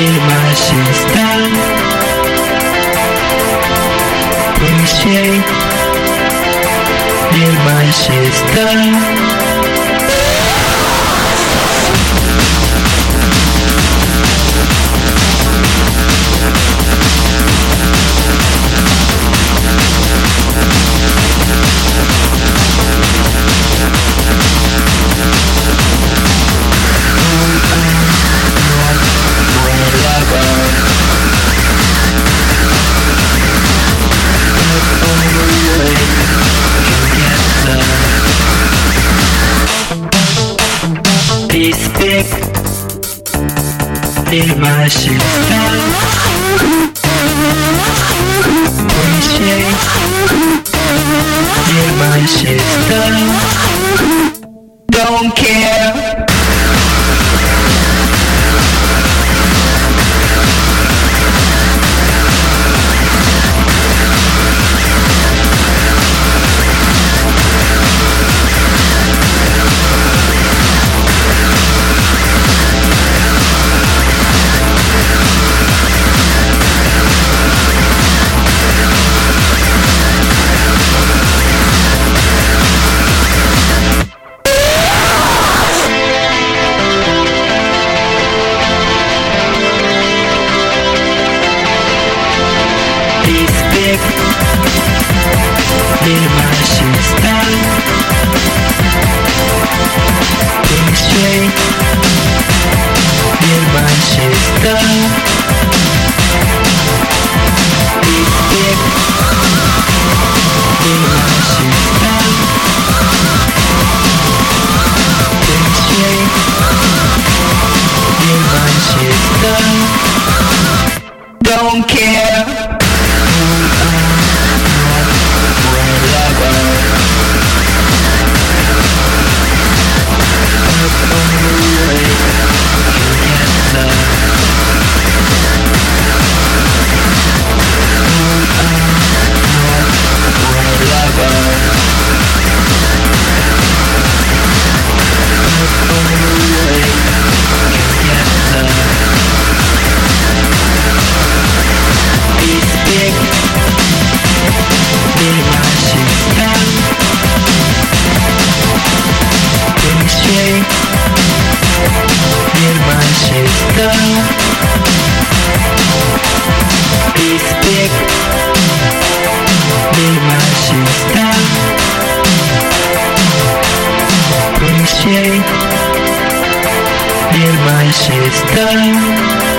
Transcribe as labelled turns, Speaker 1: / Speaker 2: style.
Speaker 1: see my sister appreciate. Near my sister in my system. In my system. Don't care. Music my she's down Going straight. Nearby she's down Big straight down Don't care. near my sister